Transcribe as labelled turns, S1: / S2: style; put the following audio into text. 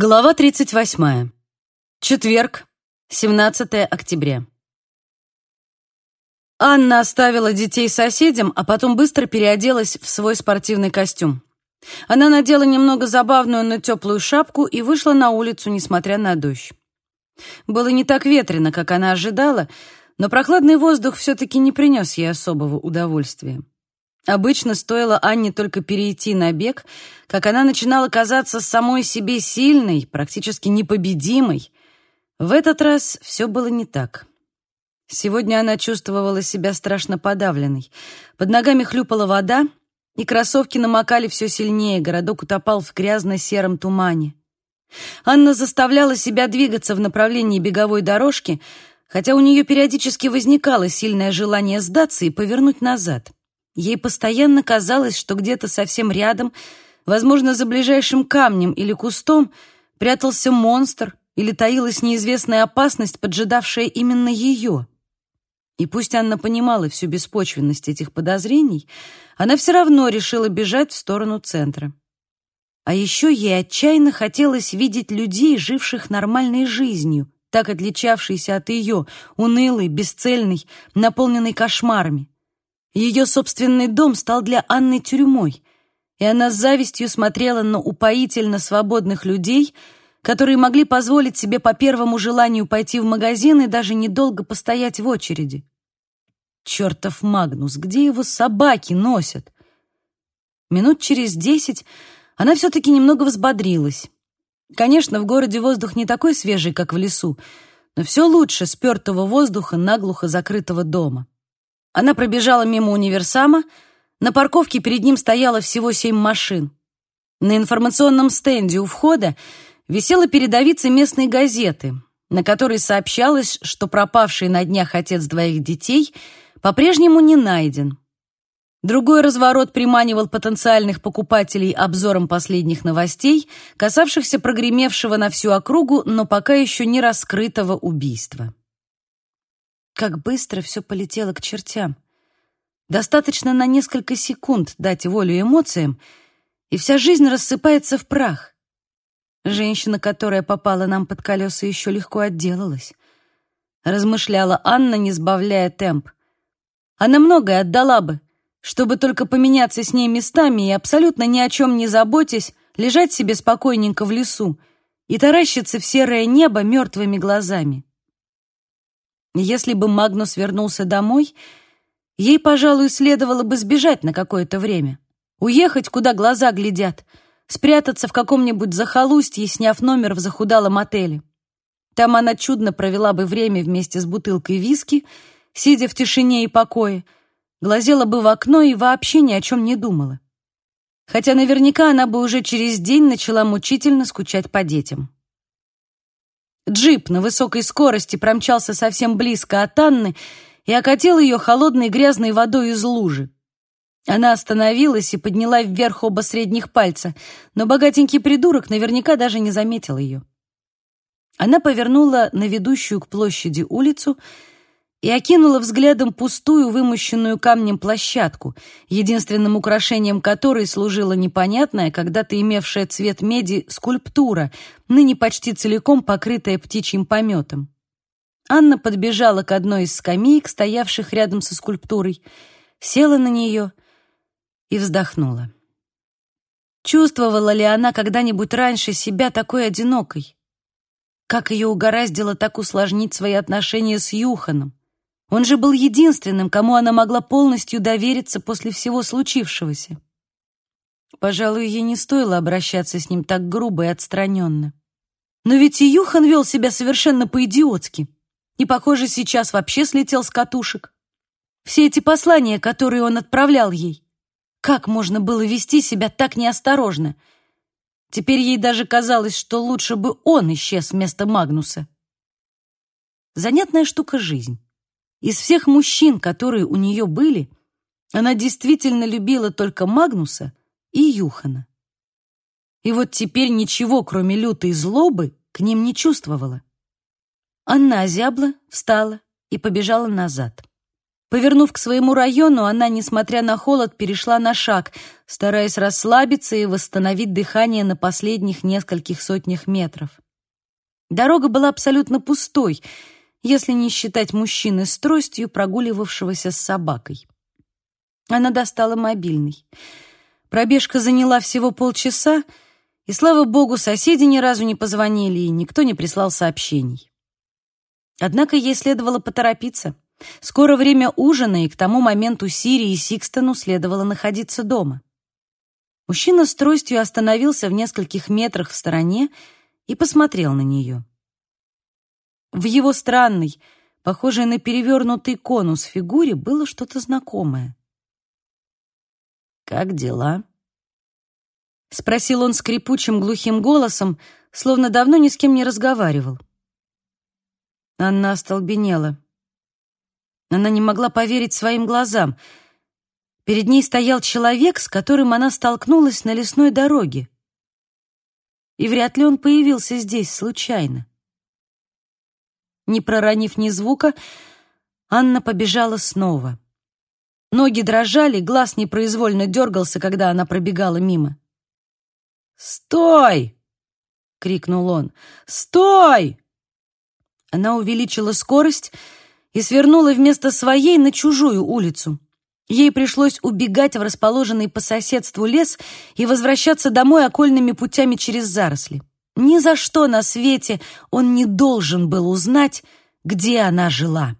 S1: Глава 38. Четверг, 17 октября. Анна оставила детей соседям, а потом быстро переоделась в свой спортивный костюм. Она надела немного забавную, но теплую шапку и вышла на улицу, несмотря на дождь. Было не так ветрено, как она ожидала, но прохладный воздух все-таки не принес ей особого удовольствия. Обычно стоило Анне только перейти на бег, как она начинала казаться самой себе сильной, практически непобедимой. В этот раз все было не так. Сегодня она чувствовала себя страшно подавленной. Под ногами хлюпала вода, и кроссовки намокали все сильнее, городок утопал в грязно-сером тумане. Анна заставляла себя двигаться в направлении беговой дорожки, хотя у нее периодически возникало сильное желание сдаться и повернуть назад. Ей постоянно казалось, что где-то совсем рядом, возможно, за ближайшим камнем или кустом, прятался монстр или таилась неизвестная опасность, поджидавшая именно ее. И пусть Анна понимала всю беспочвенность этих подозрений, она все равно решила бежать в сторону центра. А еще ей отчаянно хотелось видеть людей, живших нормальной жизнью, так отличавшейся от ее, унылой, бесцельной, наполненной кошмарами. Ее собственный дом стал для Анны тюрьмой, и она с завистью смотрела на упоительно свободных людей, которые могли позволить себе по первому желанию пойти в магазин и даже недолго постоять в очереди. Чертов Магнус, где его собаки носят? Минут через десять она все-таки немного взбодрилась. Конечно, в городе воздух не такой свежий, как в лесу, но все лучше спертого воздуха наглухо закрытого дома. Она пробежала мимо универсама. На парковке перед ним стояло всего семь машин. На информационном стенде у входа висела передовица местной газеты, на которой сообщалось, что пропавший на днях отец двоих детей по-прежнему не найден. Другой разворот приманивал потенциальных покупателей обзором последних новостей, касавшихся прогремевшего на всю округу, но пока еще не раскрытого убийства. Как быстро все полетело к чертям. Достаточно на несколько секунд дать волю эмоциям, и вся жизнь рассыпается в прах. Женщина, которая попала нам под колеса, еще легко отделалась. Размышляла Анна, не сбавляя темп. Она многое отдала бы, чтобы только поменяться с ней местами и абсолютно ни о чем не заботясь, лежать себе спокойненько в лесу и таращиться в серое небо мертвыми глазами. Если бы Магнус вернулся домой, ей, пожалуй, следовало бы сбежать на какое-то время. Уехать, куда глаза глядят, спрятаться в каком-нибудь захолустье, сняв номер в захудалом отеле. Там она чудно провела бы время вместе с бутылкой виски, сидя в тишине и покое, глазела бы в окно и вообще ни о чем не думала. Хотя наверняка она бы уже через день начала мучительно скучать по детям. Джип на высокой скорости промчался совсем близко от Анны и окатил ее холодной грязной водой из лужи. Она остановилась и подняла вверх оба средних пальца, но богатенький придурок наверняка даже не заметил ее. Она повернула на ведущую к площади улицу и окинула взглядом пустую, вымощенную камнем площадку, единственным украшением которой служила непонятная, когда-то имевшая цвет меди, скульптура, ныне почти целиком покрытая птичьим пометом. Анна подбежала к одной из скамеек, стоявших рядом со скульптурой, села на нее и вздохнула. Чувствовала ли она когда-нибудь раньше себя такой одинокой? Как ее угораздило так усложнить свои отношения с Юханом? Он же был единственным, кому она могла полностью довериться после всего случившегося. Пожалуй, ей не стоило обращаться с ним так грубо и отстраненно. Но ведь и Юхан вел себя совершенно по-идиотски. И, похоже, сейчас вообще слетел с катушек. Все эти послания, которые он отправлял ей. Как можно было вести себя так неосторожно? Теперь ей даже казалось, что лучше бы он исчез вместо Магнуса. Занятная штука жизнь. Из всех мужчин, которые у нее были, она действительно любила только Магнуса и Юхана. И вот теперь ничего, кроме лютой злобы, к ним не чувствовала. Анна озябла, встала и побежала назад. Повернув к своему району, она, несмотря на холод, перешла на шаг, стараясь расслабиться и восстановить дыхание на последних нескольких сотнях метров. Дорога была абсолютно пустой, если не считать мужчины с тростью, прогуливавшегося с собакой. Она достала мобильный. Пробежка заняла всего полчаса, и, слава богу, соседи ни разу не позвонили, и никто не прислал сообщений. Однако ей следовало поторопиться — Скоро время ужина, и к тому моменту Сири и Сикстону следовало находиться дома. Мужчина с тростью остановился в нескольких метрах в стороне и посмотрел на нее. В его странной, похожей на перевернутый конус фигуре было что-то знакомое. «Как дела?» — спросил он скрипучим глухим голосом, словно давно ни с кем не разговаривал. Анна остолбенела. Она не могла поверить своим глазам. Перед ней стоял человек, с которым она столкнулась на лесной дороге. И вряд ли он появился здесь случайно. Не проронив ни звука, Анна побежала снова. Ноги дрожали, глаз непроизвольно дергался, когда она пробегала мимо. «Стой!» — крикнул он. «Стой!» Она увеличила скорость и свернула вместо своей на чужую улицу. Ей пришлось убегать в расположенный по соседству лес и возвращаться домой окольными путями через заросли. Ни за что на свете он не должен был узнать, где она жила.